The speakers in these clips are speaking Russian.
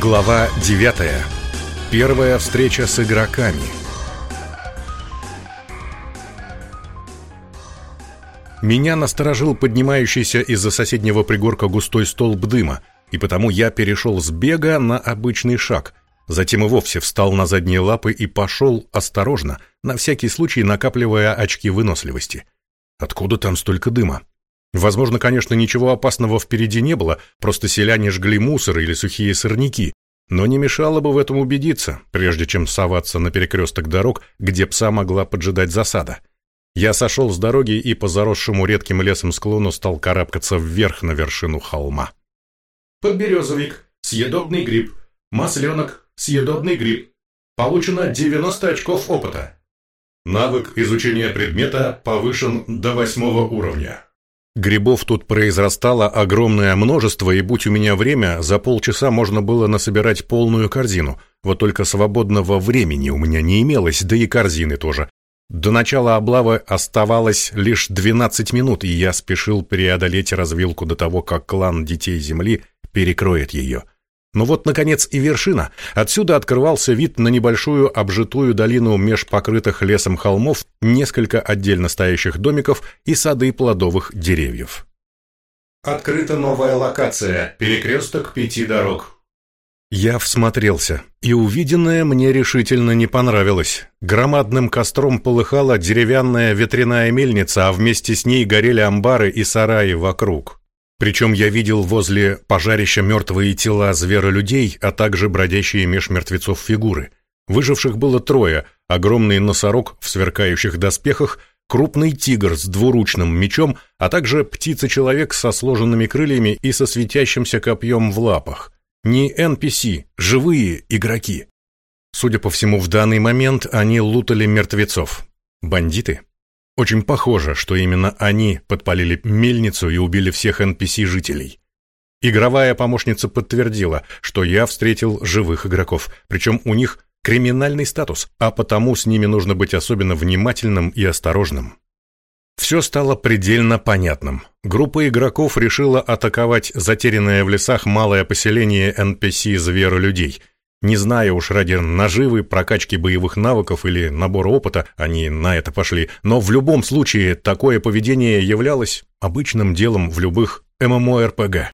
Глава 9. Первая встреча с игроками. Меня насторожил поднимающийся из-за соседнего пригорка густой столб дыма, и потому я перешел с бега на обычный шаг. Затем и вовсе встал на задние лапы и пошел осторожно, на всякий случай накапливая очки выносливости. Откуда там столько дыма? Возможно, конечно, ничего опасного впереди не было, просто селяне жгли мусор или сухие сорняки, но не мешало бы в этом убедиться, прежде чем соваться на перекресток дорог, где пса могла поджидать засада. Я сошел с дороги и по заросшему редким лесом склону стал карабкаться вверх на вершину холма. Подберезовик, съедобный гриб, масленок, съедобный гриб. Получено 90 очков опыта. Навык изучения предмета повышен до восьмого уровня. Грибов тут произрастало огромное множество, и будь у меня время, за полчаса можно было насобирать полную корзину. Вот только свободного времени у меня не имелось, да и корзины тоже. До начала облавы оставалось лишь 12 минут, и я спешил преодолеть развилку до того, как клан Детей Земли перекроет ее. Но вот, наконец, и вершина. Отсюда открывался вид на небольшую обжитую долину меж покрытых лесом холмов, несколько отдельно стоящих домиков и сады плодовых деревьев. Открыта новая локация. Перекресток пяти дорог. Я всмотрелся, и увиденное мне решительно не понравилось. Громадным костром полыхала деревянная ветряная мельница, а вместе с ней горели амбары и сараи вокруг. Причем я видел возле пожарища мертвые тела зверолюдей, а также бродящие меж мертвецов фигуры. Выживших было трое, огромный носорог в сверкающих доспехах, крупный тигр с двуручным мечом, а также птица-человек со сложенными крыльями и со светящимся копьем в лапах. Не NPC, живые игроки. Судя по всему, в данный момент они лутали мертвецов. Бандиты? Очень похоже, что именно они подпалили мельницу и убили всех NPC-жителей. Игровая помощница подтвердила, что я встретил живых игроков, причем у них криминальный статус, а потому с ними нужно быть особенно внимательным и осторожным. Все стало предельно понятным. Группа игроков решила атаковать затерянное в лесах малое поселение NPC-зверолюдей, не зная уж ради наживы, прокачки боевых навыков или набора опыта, они на это пошли, но в любом случае такое поведение являлось обычным делом в любых MMORPG.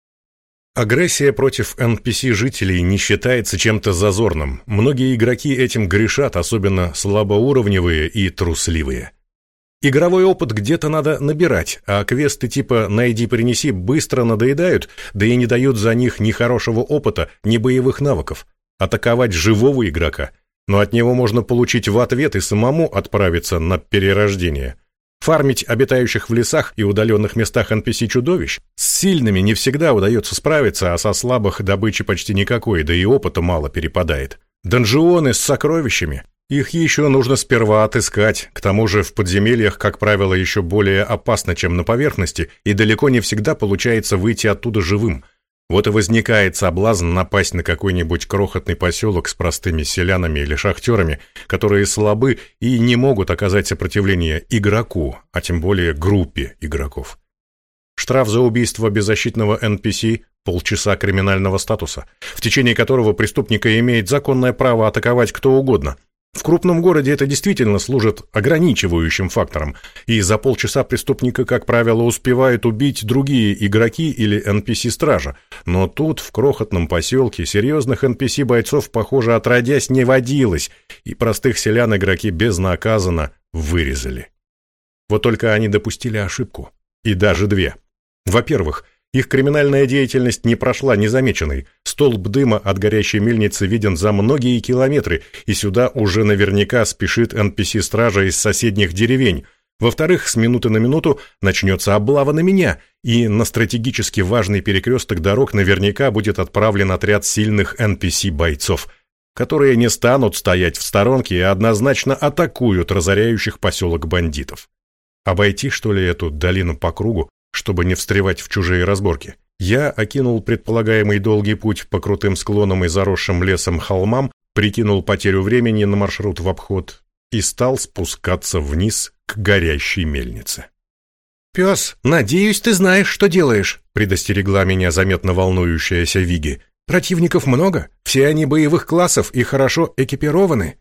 Агрессия против NPC-жителей не считается чем-то зазорным. Многие игроки этим грешат, особенно слабоуровневые и трусливые. Игровой опыт где-то надо набирать, а квесты типа «найди-принеси» быстро надоедают, да и не дают за них ни хорошего опыта, ни боевых навыков атаковать живого игрока, но от него можно получить в ответ и самому отправиться на перерождение. Фармить обитающих в лесах и удаленных местах NPC-чудовищ с сильными не всегда удается справиться, а со слабых добычи почти никакой, да и опыта мало перепадает. Донжионы с сокровищами. Их еще нужно сперва отыскать, к тому же в подземельях, как правило, еще более опасно, чем на поверхности, и далеко не всегда получается выйти оттуда живым – вот и возникает соблазн напасть на какой-нибудь крохотный поселок с простыми селянами или шахтерами, которые слабы и не могут оказать сопротивление игроку, а тем более группе игроков. Штраф за убийство беззащитного NPC – полчаса криминального статуса, в течение которого преступника имеет законное право атаковать кто угодно, в крупном городе это действительно служит ограничивающим фактором, и за полчаса преступника, как правило, успевают убить другие игроки или NPC-стража. Но тут, в крохотном поселке, серьезных NPC-бойцов, похоже, отродясь не водилось, и простых селян игроки безнаказанно вырезали. Вот только они допустили ошибку. И даже две. Во-первых, их криминальная деятельность не прошла незамеченной. Столб дыма от горящей мельницы виден за многие километры, и сюда уже наверняка спешит NPC-стража из соседних деревень. Во-вторых, с минуты на минуту начнется облава на меня, и на стратегически важный перекресток дорог наверняка будет отправлен отряд сильных NPC-бойцов, которые не станут стоять в сторонке и однозначно атакуют разоряющих поселок бандитов. Обойти, что ли, эту долину по кругу, чтобы не встревать в чужие разборки. Я окинул предполагаемый долгий путь по крутым склонам и заросшим лесом холмам, прикинул потерю времени на маршрут в обход и стал спускаться вниз к горящей мельнице. «Пес, надеюсь, ты знаешь, что делаешь», — предостерегла меня заметно волнующаяся Виги. «Противников много, Все они боевых классов и хорошо экипированы.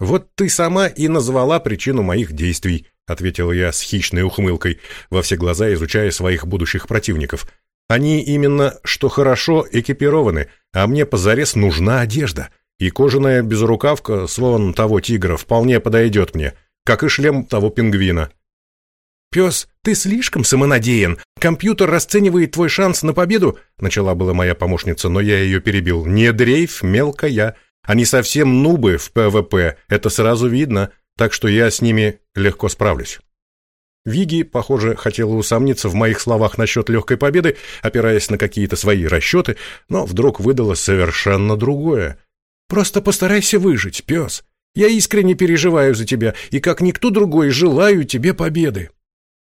Вот ты сама и назвала причину моих действий, ответил я с хищной ухмылкой, во все глаза изучая своих будущих противников. Они именно что хорошо экипированы, а мне позарез нужна одежда. И кожаная безрукавка с вон того тигра вполне подойдет мне, как и шлем того пингвина. «Пес, ты слишком самонадеян. Компьютер расценивает твой шанс на победу», — начала была моя помощница, но я ее перебил. «Не дрейф, мелкая. Они совсем нубы в ПВП, это сразу видно, так что я с ними легко справлюсь». Виги, похоже, хотела усомниться в моих словах насчет легкой победы, опираясь на какие-то свои расчеты, но вдруг выдала совершенно другое. «Просто постарайся выжить, пес. Я искренне переживаю за тебя и, как никто другой, желаю тебе победы».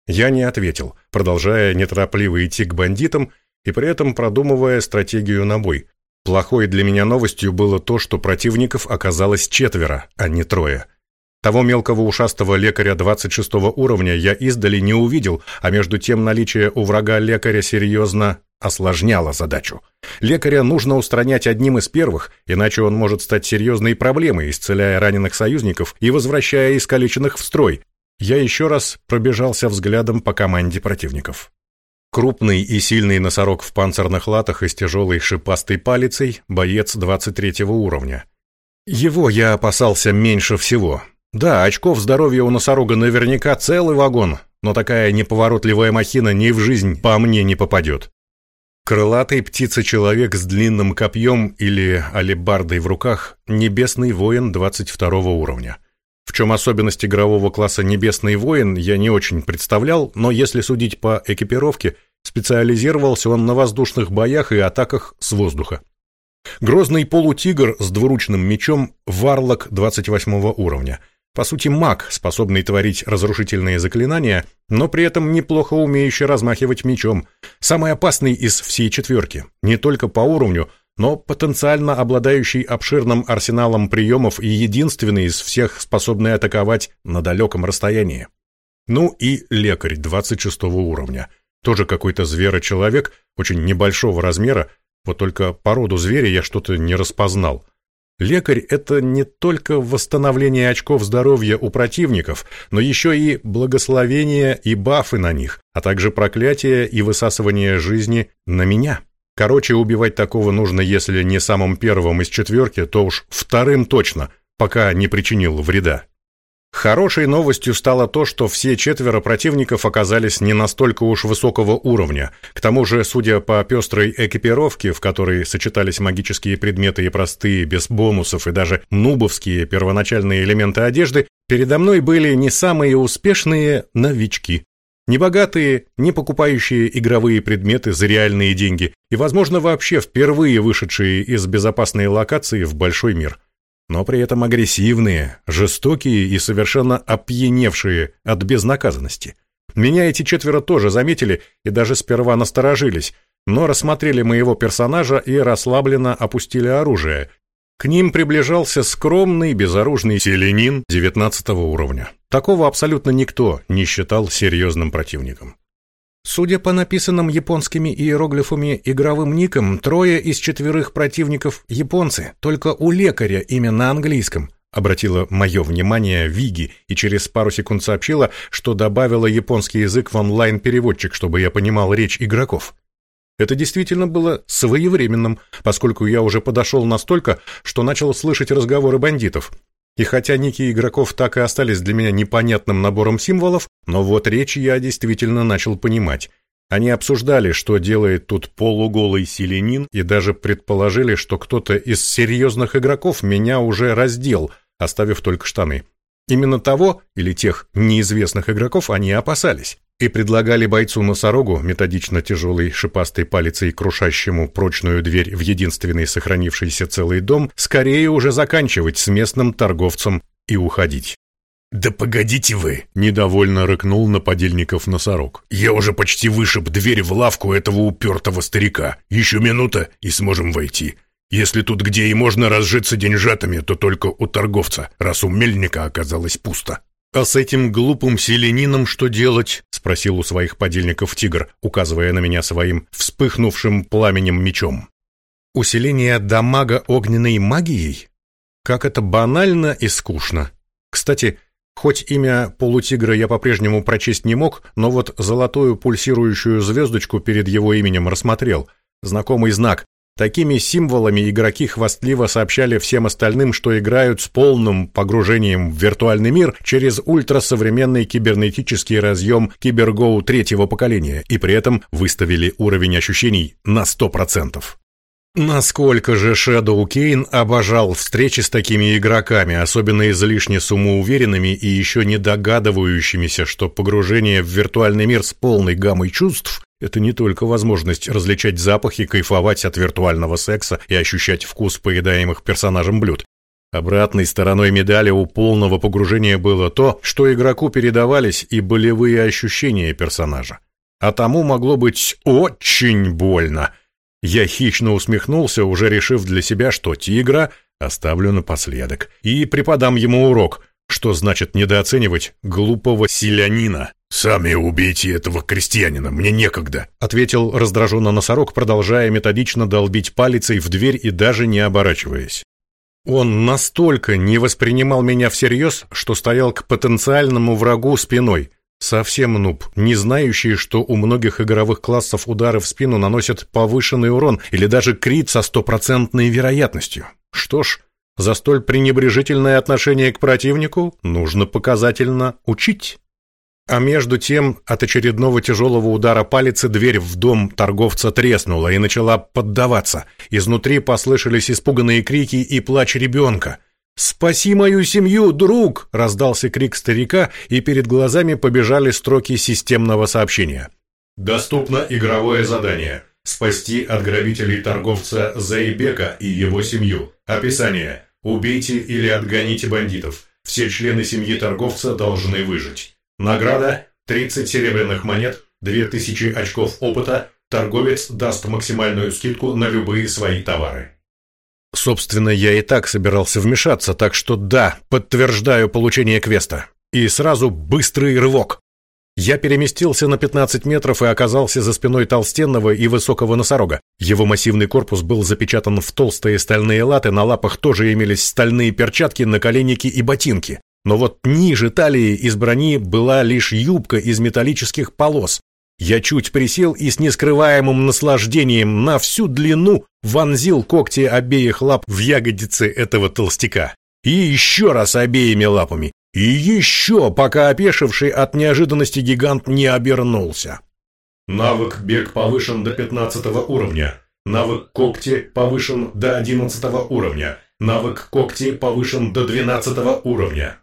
Я не ответил, продолжая неторопливо идти к бандитам и при этом продумывая стратегию на бой. Плохой для меня новостью было то, что противников оказалось четверо, а не трое. Того мелкого ушастого лекаря 26 уровня я издали не увидел, а между тем наличие у врага лекаря серьезно осложняло задачу. Лекаря нужно устранять одним из первых, иначе он может стать серьезной проблемой, исцеляя раненых союзников и возвращая искалеченных в строй. Я еще раз пробежался взглядом по команде противников. Крупный и сильный носорог в панцирных латах и с тяжелой шипастой палицей, боец 23 уровня. Его я опасался меньше всего, да, очков здоровья у носорога наверняка целый вагон, но такая неповоротливая махина ни в жизнь по мне не попадет. Крылатый птица-человек с длинным копьем или алебардой в руках – небесный воин 22 уровня. Чем особенность игрового класса «Небесный воин» я не очень представлял, но если судить по экипировке, специализировался он на воздушных боях и атаках с воздуха. Грозный полутигр с двуручным мечом – варлок 28 уровня – по сути, маг, способный творить разрушительные заклинания, но при этом неплохо умеющий размахивать мечом. Самый опасный из всей четверки, не только по уровню, но потенциально обладающий обширным арсеналом приемов и единственный из всех способный атаковать на далеком расстоянии. Ну и лекарь 26 уровня. Тоже какой-то зверочеловек, очень небольшого размера, вот только породу зверя я что-то не распознал. Лекарь – это не только восстановление очков здоровья у противников, но еще и благословение и бафы на них, а также проклятие и высасывание жизни на меня. Короче, убивать такого нужно, если не самым первым из четверки, то уж вторым точно, пока не причинил вреда. Хорошей новостью стало то, что все четверо противников оказались не настолько уж высокого уровня. К тому же, судя по пестрой экипировке, в которой сочетались магические предметы и простые, без бонусов, и даже нубовские первоначальные элементы одежды, передо мной были не самые успешные новички. Не богатые, не покупающие игровые предметы за реальные деньги и, возможно, вообще впервые вышедшие из безопасной локации в большой мир – но при этом агрессивные, жестокие и совершенно опьяневшие от безнаказанности. Меня эти четверо тоже заметили и даже сперва насторожились, но рассмотрели моего персонажа и расслабленно опустили оружие. К ним приближался скромный, безоружный селенин 19 уровня. Такого абсолютно никто не считал серьезным противником. Судя по написанным японскими иероглифами игровым никам, трое из четверых противников японцы, только у лекаря имя на английском. Обратила мое внимание Виги и через пару секунд сообщила, что добавила японский язык в онлайн-переводчик, чтобы я понимал речь игроков. Это действительно было своевременным, поскольку я уже подошел настолько, что начал слышать разговоры бандитов. И хотя ники игроков так и остались для меня непонятным набором символов, но вот речь я действительно начал понимать. Они обсуждали, что делает тут полуголый селенин, и даже предположили, что кто-то из серьезных игроков меня уже раздел, оставив только штаны. Именно того или тех неизвестных игроков они опасались и предлагали бойцу-носорогу, методично тяжелой шипастой палицей, крушащему прочную дверь в единственный сохранившийся целый дом, скорее уже заканчивать с местным торговцем и уходить. «Да погодите вы!» — недовольно рыкнул на подельников носорог. «Я уже почти вышиб дверь в лавку этого упертого старика. Еще минута, и сможем войти. Если тут где и можно разжиться деньжатами, то только у торговца, раз у мельника оказалось пусто». «А с этим глупым селенином что делать?» — спросил у своих подельников тигр, указывая на меня своим вспыхнувшим пламенем мечом. Усиление дамага огненной магией? Как это банально и скучно. Кстати, хоть имя полутигра я по-прежнему прочесть не мог, но вот золотую пульсирующую звездочку перед его именем рассмотрел. Знакомый знак. Такими символами игроки хвастливо сообщали всем остальным, что играют с полным погружением в виртуальный мир через ультрасовременный кибернетический разъем Кибергоу третьего поколения, и при этом выставили уровень ощущений на 100%. Насколько же Шэдоу Кейн обожал встречи с такими игроками, особенно излишне самоуверенными и еще не догадывающимися, что погружение в виртуальный мир с полной гаммой чувств – это не только возможность различать запахи, кайфовать от виртуального секса и ощущать вкус поедаемых персонажем блюд. Обратной стороной медали у полного погружения было то, что игроку передавались и болевые ощущения персонажа. А тому могло быть очень больно – я хищно усмехнулся, уже решив для себя, что тигра оставлю напоследок, и преподам ему урок, что значит недооценивать глупого селянина. «Сами убейте этого крестьянина, мне некогда», — ответил раздраженно носорог, продолжая методично долбить палицей в дверь и даже не оборачиваясь. Он настолько не воспринимал меня всерьез, что стоял к потенциальному врагу спиной — Совсем нуб, не знающий, что у многих игровых классов удары в спину наносят повышенный урон или даже крит со стопроцентной вероятностью. Что ж, за столь пренебрежительное отношение к противнику нужно показательно учить. А между тем, от очередного тяжелого удара палицы дверь в дом торговца треснула и начала поддаваться. Изнутри послышались испуганные крики и плач ребенка – «Спаси мою семью, друг!» — раздался крик старика, и перед глазами побежали строки системного сообщения. «Доступно игровое задание. Спасти от грабителей торговца Заибека и его семью. Описание. Убейте или отгоните бандитов. Все члены семьи торговца должны выжить. Награда – 30 серебряных монет, 2000 очков опыта. Торговец даст максимальную скидку на любые свои товары. Собственно, я и так собирался вмешаться, так что да, подтверждаю получение квеста. И сразу быстрый рывок. Я переместился на 15 метров и оказался за спиной толстенного и высокого носорога. Его массивный корпус был запечатан в толстые стальные латы, на лапах тоже имелись стальные перчатки, наколенники и ботинки. Но вот ниже талии из брони была лишь юбка из металлических полос, я чуть присел и с нескрываемым наслаждением на всю длину вонзил когти обеих лап в ягодицы этого толстяка. И еще раз обеими лапами. И еще, пока опешивший от неожиданности гигант не обернулся. Навык бег повышен до 15 уровня. Навык когти повышен до 11 уровня. Навык когти повышен до 12 уровня.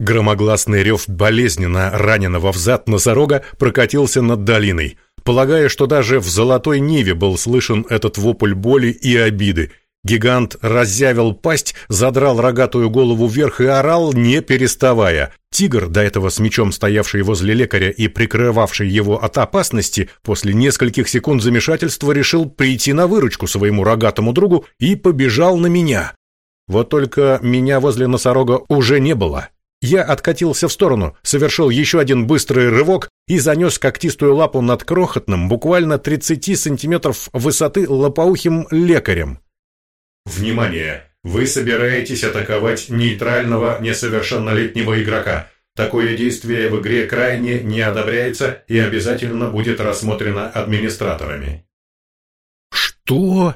Громогласный рев болезненно раненого взад носорога прокатился над долиной, полагая, что даже в Золотой Ниве был слышен этот вопль боли и обиды. Гигант разъявил пасть, задрал рогатую голову вверх и орал, не переставая. Тигр, до этого с мечом стоявший возле лекаря и прикрывавший его от опасности, после нескольких секунд замешательства решил прийти на выручку своему рогатому другу и побежал на меня. Вот только меня возле носорога уже не было. Я откатился в сторону, совершил еще один быстрый рывок и занес когтистую лапу над крохотным, буквально 30 сантиметров высоты лопоухим лекарем. Внимание! Вы собираетесь атаковать нейтрального несовершеннолетнего игрока. Такое действие в игре крайне не одобряется и обязательно будет рассмотрено администраторами. Что?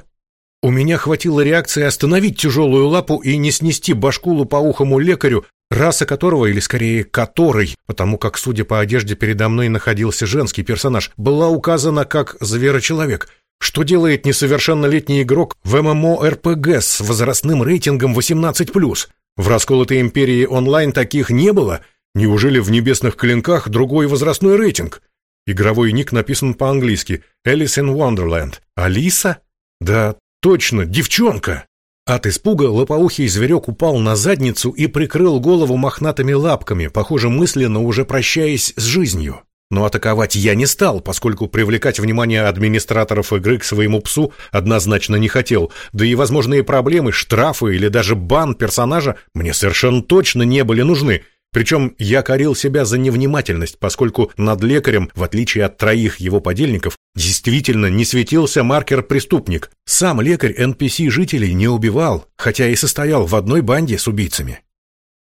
У меня хватило реакции остановить тяжелую лапу и не снести башку лопоухому лекарю, раса которого, или скорее которой, потому как, судя по одежде, передо мной находился женский персонаж, была указана как зверочеловек. Что делает несовершеннолетний игрок в ММО-РПГ с возрастным рейтингом 18+. В расколотой империи онлайн таких не было. Неужели в небесных клинках другой возрастной рейтинг? Игровой ник написан по-английски «Alice in Wonderland». «Алиса?» Да, точно, девчонка! От испуга лопоухий зверек упал на задницу и прикрыл голову мохнатыми лапками, похоже, мысленно уже прощаясь с жизнью. Но атаковать я не стал, поскольку привлекать внимание администраторов игры к своему псу однозначно не хотел, да и возможные проблемы, штрафы или даже бан персонажа мне совершенно точно не были нужны. Причем я корил себя за невнимательность, поскольку над лекарем, в отличие от троих его подельников, Действительно, не светился маркер «преступник». Сам лекарь NPC жителей не убивал, хотя и состоял в одной банде с убийцами.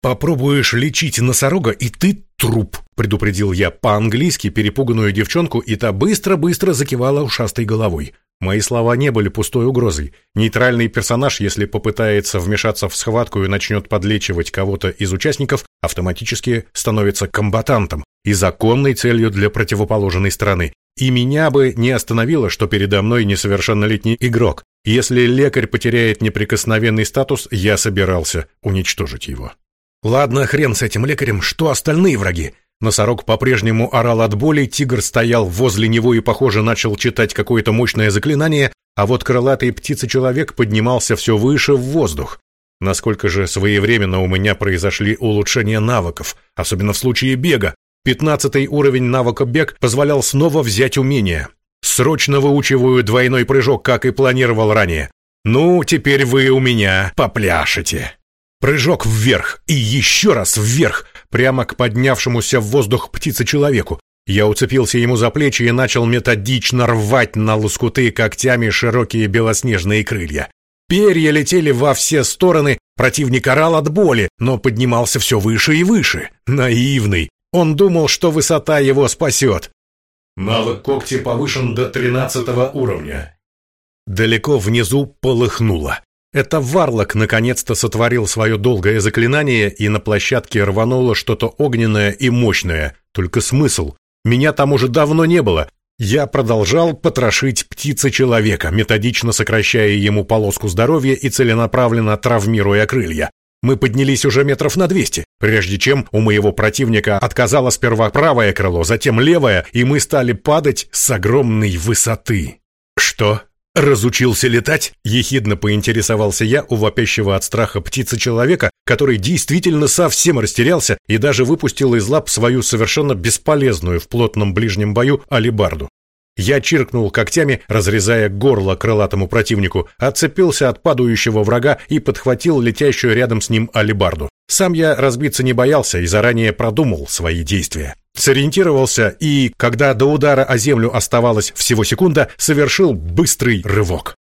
«Попробуешь лечить носорога, и ты труп», — предупредил я по-английски перепуганную девчонку, и та быстро-быстро закивала ушастой головой. Мои слова не были пустой угрозой. Нейтральный персонаж, если попытается вмешаться в схватку и начнет подлечивать кого-то из участников, автоматически становится комбатантом и законной целью для противоположной стороны. И меня бы не остановило, что передо мной несовершеннолетний игрок. Если лекарь потеряет неприкосновенный статус, я собирался уничтожить его. Ладно, хрен с этим лекарем, что остальные враги? Носорог по-прежнему орал от боли, тигр стоял возле него и, похоже, начал читать какое-то мощное заклинание, а вот крылатый птица-человек поднимался все выше в воздух. Насколько же своевременно у меня произошли улучшения навыков, особенно в случае бега. Пятнадцатый уровень навыка бег позволял снова взять умение. Срочно выучиваю двойной прыжок, как и планировал ранее. Ну, теперь вы у меня попляшете. Прыжок вверх и еще раз вверх, прямо к поднявшемуся в воздух птице-человеку. Я уцепился ему за плечи и начал методично рвать на лоскуты когтями широкие белоснежные крылья. Перья летели во все стороны, противник орал от боли, но поднимался все выше и выше. Наивный. Он думал, что высота его спасет. Навык когти повышен до 13 уровня. Далеко внизу полыхнуло. Это Варлок наконец-то сотворил свое долгое заклинание, и на площадке рвануло что-то огненное и мощное. Только смысл? Меня там уже давно не было. Я продолжал потрошить птица-человека, методично сокращая ему полоску здоровья и целенаправленно травмируя крылья. Мы поднялись уже метров на двести, прежде чем у моего противника отказало сперва правое крыло, затем левое, и мы стали падать с огромной высоты. «Что?» «Разучился летать?» — ехидно поинтересовался я у вопящего от страха птицы-человека, который действительно совсем растерялся и даже выпустил из лап свою совершенно бесполезную в плотном ближнем бою алибарду. Я чиркнул когтями, разрезая горло крылатому противнику, отцепился от падающего врага и подхватил летящую рядом с ним алибарду. Сам я разбиться не боялся и заранее продумал свои действия. Сориентировался и, когда до удара о землю оставалось всего секунда, совершил быстрый рывок.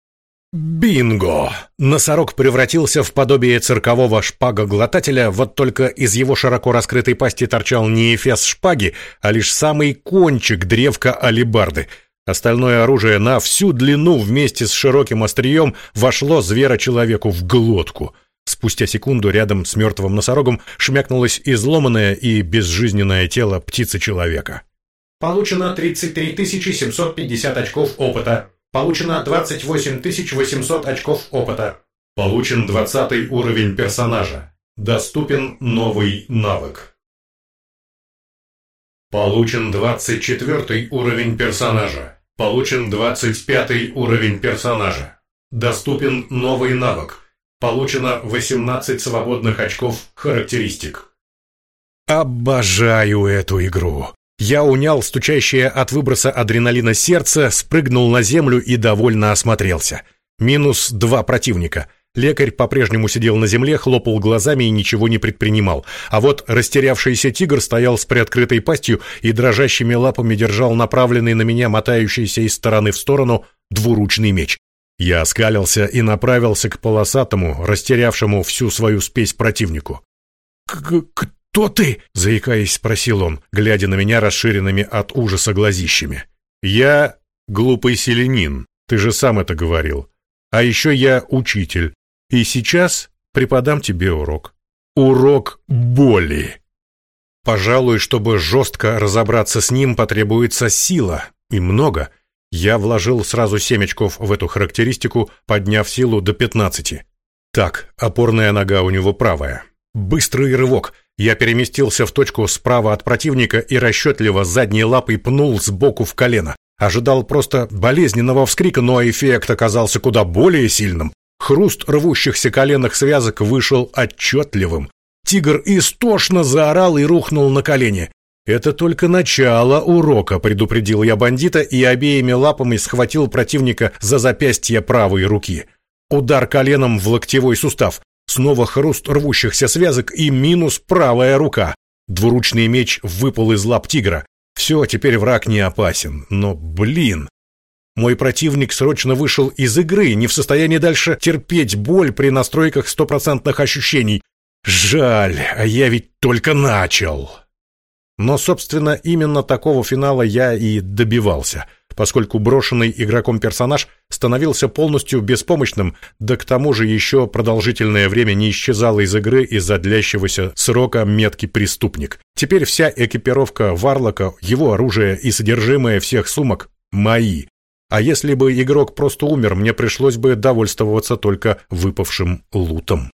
Бинго! Носорог превратился в подобие циркового шпагоглотателя, вот только из его широко раскрытой пасти торчал не эфес шпаги, а лишь самый кончик древка алибарды. Остальное оружие на всю длину вместе с широким острием вошло звера-человеку в глотку — Спустя секунду рядом с мертвым носорогом шмякнулось изломанное и безжизненное тело птицы-человека. Получено 33 750 очков опыта. Получено 28 800 очков опыта. Получен 20 уровень персонажа. Доступен новый навык. Получен 24 уровень персонажа. Получен 25 уровень персонажа. Доступен новый навык. Получено 18 свободных очков характеристик. Обожаю эту игру. Я унял стучащее от выброса адреналина сердце, спрыгнул на землю и довольно осмотрелся. Минус два противника. Лекарь по-прежнему сидел на земле, хлопал глазами и ничего не предпринимал. А вот растерявшийся тигр стоял с приоткрытой пастью и дрожащими лапами держал направленный на меня мотающийся из стороны в сторону двуручный меч. Я оскалился и направился к полосатому, растерявшему всю свою спесь противнику. «Кто ты?» — заикаясь, спросил он, глядя на меня расширенными от ужаса глазищами. «Я глупый селенин, ты же сам это говорил. А еще я учитель, и сейчас преподам тебе урок. Урок боли!» Пожалуй, чтобы жестко разобраться с ним, потребуется сила, и много — я вложил сразу семь очков в эту характеристику, подняв силу до 15. Так, опорная нога у него правая. Быстрый рывок. Я переместился в точку справа от противника и расчетливо задней лапой пнул сбоку в колено. Ожидал просто болезненного вскрика, но эффект оказался куда более сильным. Хруст рвущихся коленных связок вышел отчетливым. Тигр истошно заорал и рухнул на колени. «Это только начало урока», — предупредил я бандита и обеими лапами схватил противника за запястье правой руки. Удар коленом в локтевой сустав. Снова хруст рвущихся связок и минус правая рука. Двуручный меч выпал из лап тигра. Все, теперь враг не опасен. Но, блин, Мой противник срочно вышел из игры, не в состоянии дальше терпеть боль при настройках стопроцентных ощущений. Жаль, а я ведь только начал. Но, собственно, именно такого финала я и добивался, поскольку брошенный игроком персонаж становился полностью беспомощным, да к тому же еще продолжительное время не исчезал из игры из-за длящегося срока метки «преступник». Теперь вся экипировка Варлока, его оружие и содержимое всех сумок мои. А если бы игрок просто умер, мне пришлось бы довольствоваться только выпавшим лутом.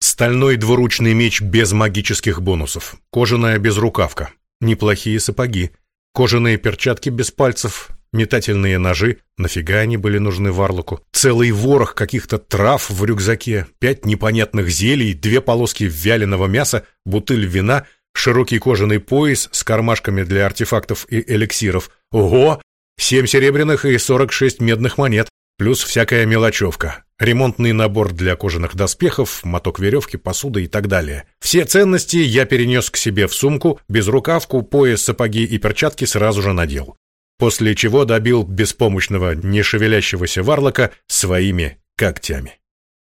Стальной двуручный меч без магических бонусов, кожаная безрукавка, неплохие сапоги, кожаные перчатки без пальцев, метательные ножи, нафига они были нужны Варлоку, целый ворох каких-то трав в рюкзаке, пять непонятных зелий, две полоски вяленого мяса, бутыль вина, широкий кожаный пояс с кармашками для артефактов и эликсиров. Ого! Семь серебряных и сорок шесть медных монет, плюс всякая мелочевка ремонтный набор для кожаных доспехов, моток веревки, посуда и так далее. Все ценности я перенес к себе в сумку, безрукавку, пояс, сапоги и перчатки сразу же надел. После чего добил беспомощного, не шевелящегося варлока своими когтями.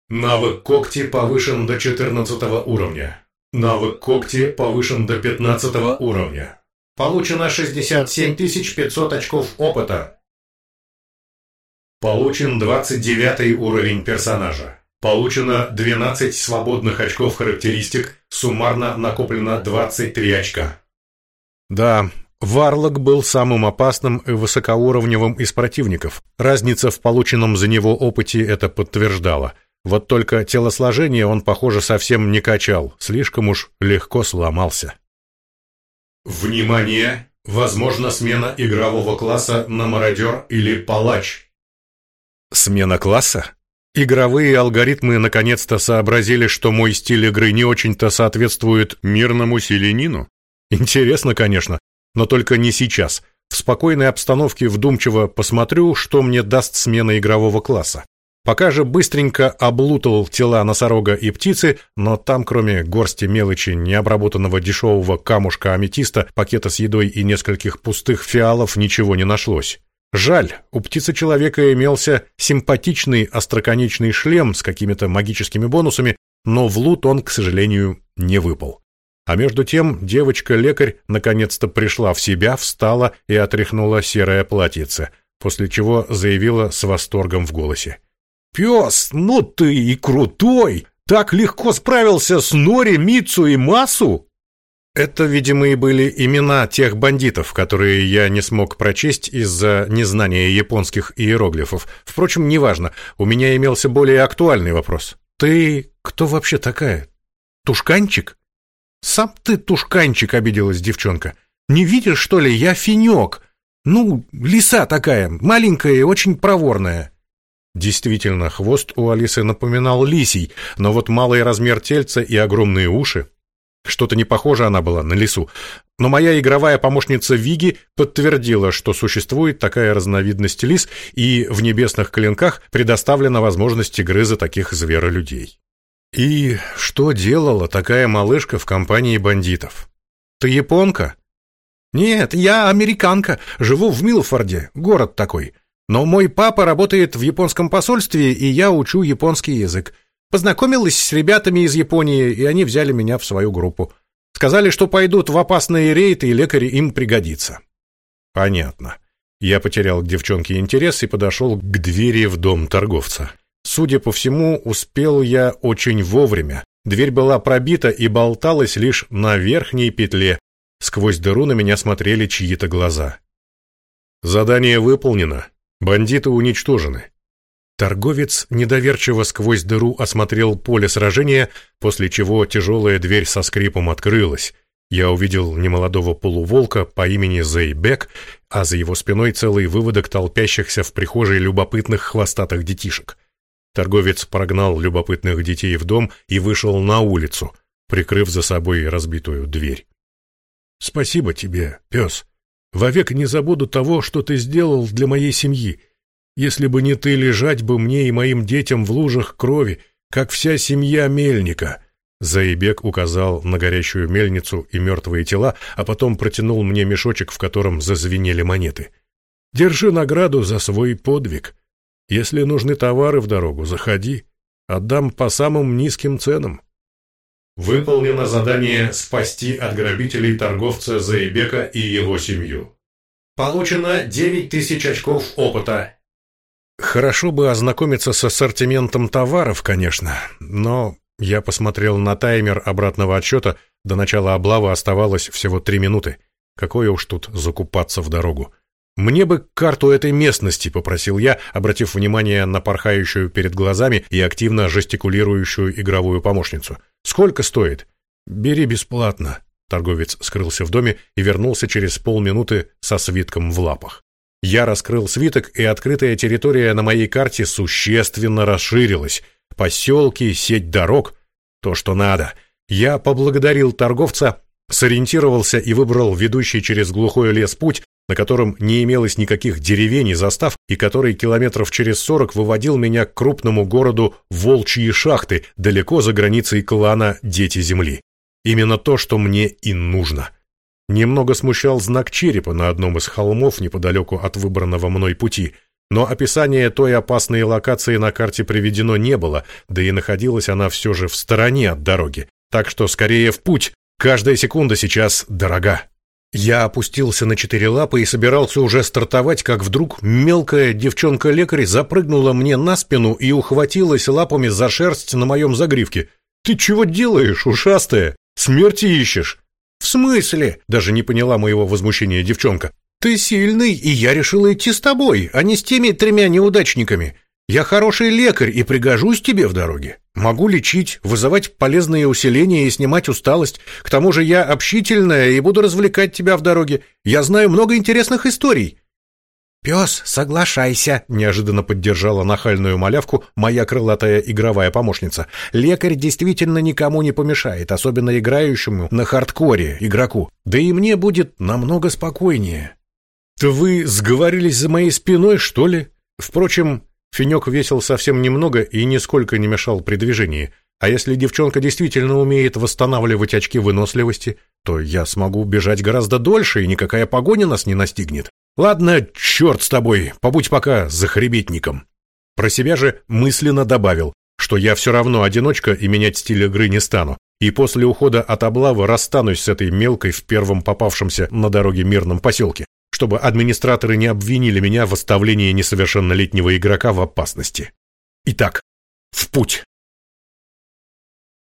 Навык когти повышен до 14 уровня. Навык когти повышен до 15 уровня. Получено 67 500 очков опыта. Получен 29 уровень персонажа. Получено 12 свободных очков характеристик, суммарно накоплено 23 очка. Да, Варлок был самым опасным и высокоуровневым из противников. Разница в полученном за него опыте это подтверждала. Вот только телосложение он, похоже, совсем не качал, слишком уж легко сломался. Внимание! Возможно смена игрового класса на мародер или палач. Смена класса? Игровые алгоритмы наконец-то сообразили, что мой стиль игры не очень-то соответствует мирному селенину? Интересно, конечно, но только не сейчас. В спокойной обстановке вдумчиво посмотрю, что мне даст смена игрового класса. Пока же быстренько облутал тела носорога и птицы, но там, кроме горсти мелочи, необработанного дешевого камушка аметиста, пакета с едой и нескольких пустых фиалов, ничего не нашлось. Жаль, у птицы-человека имелся симпатичный остроконечный шлем с какими-то магическими бонусами, но в лут он, к сожалению, не выпал. А между тем девочка-лекарь наконец-то пришла в себя, встала и отряхнула серое платьице, после чего заявила с восторгом в голосе. «Пес, ну ты и крутой! Так легко справился с Нори, Мицу и Масу!» Это, видимо, и были имена тех бандитов, которые я не смог прочесть из-за незнания японских иероглифов. Впрочем, неважно, у меня имелся более актуальный вопрос. «Ты кто вообще такая? Тушканчик?» «Сам ты тушканчик», — обиделась девчонка. «Не видишь, что ли, я финек? Ну, лиса такая, маленькая и очень проворная». Действительно, хвост у Алисы напоминал лисий, но вот малый размер тельца и огромные уши что-то не похоже она была на лису. Но моя игровая помощница Виги подтвердила, что существует такая разновидность лис, и в небесных клинках предоставлена возможность игры за таких зверолюдей. И что делала такая малышка в компании бандитов? Ты японка? Нет, я американка, живу в Милфорде, город такой. Но мой папа работает в японском посольстве, и я учу японский язык. Познакомилась с ребятами из Японии, и они взяли меня в свою группу. Сказали, что пойдут в опасные рейды, и лекарь им пригодится. Понятно. Я потерял к девчонке интерес и подошел к двери в дом торговца. Судя по всему, успел я очень вовремя. Дверь была пробита и болталась лишь на верхней петле. Сквозь дыру на меня смотрели чьи-то глаза. Задание выполнено. Бандиты уничтожены. Торговец недоверчиво сквозь дыру осмотрел поле сражения, после чего тяжелая дверь со скрипом открылась. Я увидел немолодого полуволка по имени Зейбек, а за его спиной целый выводок толпящихся в прихожей любопытных хвостатых детишек. Торговец прогнал любопытных детей в дом и вышел на улицу, прикрыв за собой разбитую дверь. «Спасибо тебе, пес. Вовек не забуду того, что ты сделал для моей семьи», если бы не ты, лежать бы мне и моим детям в лужах крови, как вся семья Мельника». Заебек указал на горящую мельницу и мертвые тела, а потом протянул мне мешочек, в котором зазвенели монеты. Держи награду за свой подвиг. Если нужны товары в дорогу, заходи. Отдам по самым низким ценам. Выполнено задание «Спасти от грабителей торговца Заебека и его семью». Получено 9000 очков опыта. Хорошо бы ознакомиться с ассортиментом товаров, конечно, но я посмотрел на таймер обратного отсчета, до начала облавы оставалось всего три минуты. Какое уж тут закупаться в дорогу. «Мне бы карту этой местности», — попросил я, обратив внимание на порхающую перед глазами и активно жестикулирующую игровую помощницу. «Сколько стоит?» «Бери бесплатно». Торговец скрылся в доме и вернулся через полминуты со свитком в лапах. Я раскрыл свиток, и открытая территория на моей карте существенно расширилась. Поселки, сеть дорог — то, что надо. Я поблагодарил торговца, сориентировался и выбрал ведущий через глухой лес путь, на котором не имелось никаких деревень и застав, и который километров через сорок выводил меня к крупному городу Волчьи шахты, далеко за границей клана Дети Земли. Именно то, что мне и нужно. Немного смущал знак черепа на одном из холмов неподалеку от выбранного мной пути, но описание той опасной локации на карте приведено не было, да и находилась она все же в стороне от дороги. Так что скорее в путь, каждая секунда сейчас дорога. Я опустился на четыре лапы и собирался уже стартовать, как вдруг мелкая девчонка-лекарь запрыгнула мне на спину и ухватилась лапами за шерсть на моем загривке. «Ты чего делаешь, ушастая? Смерти ищешь?» «В смысле?» — даже не поняла моего возмущения девчонка. «Ты сильный, и я решила идти с тобой, а не с теми тремя неудачниками. Я хороший лекарь и пригожусь тебе в дороге. Могу лечить, вызывать полезные усиления и снимать усталость. К тому же я общительная и буду развлекать тебя в дороге. Я знаю много интересных историй». «Пес, соглашайся», — неожиданно поддержала нахальную малявку моя крылатая игровая помощница. «Лекарь действительно никому не помешает, особенно играющему на хардкоре игроку. Да и мне будет намного спокойнее». «То вы сговорились за моей спиной, что ли? Впрочем, Финек весил совсем немного и нисколько не мешал при движении. А если девчонка действительно умеет восстанавливать очки выносливости, то я смогу бежать гораздо дольше, и никакая погоня нас не настигнет. Ладно, черт с тобой, побудь пока захребетником. Про себя же мысленно добавил, что я все равно одиночка и менять стиль игры не стану. И после ухода от облавы расстанусь с этой мелкой в первом попавшемся на дороге мирном поселке чтобы администраторы не обвинили меня в оставлении несовершеннолетнего игрока в опасности. Итак, в путь.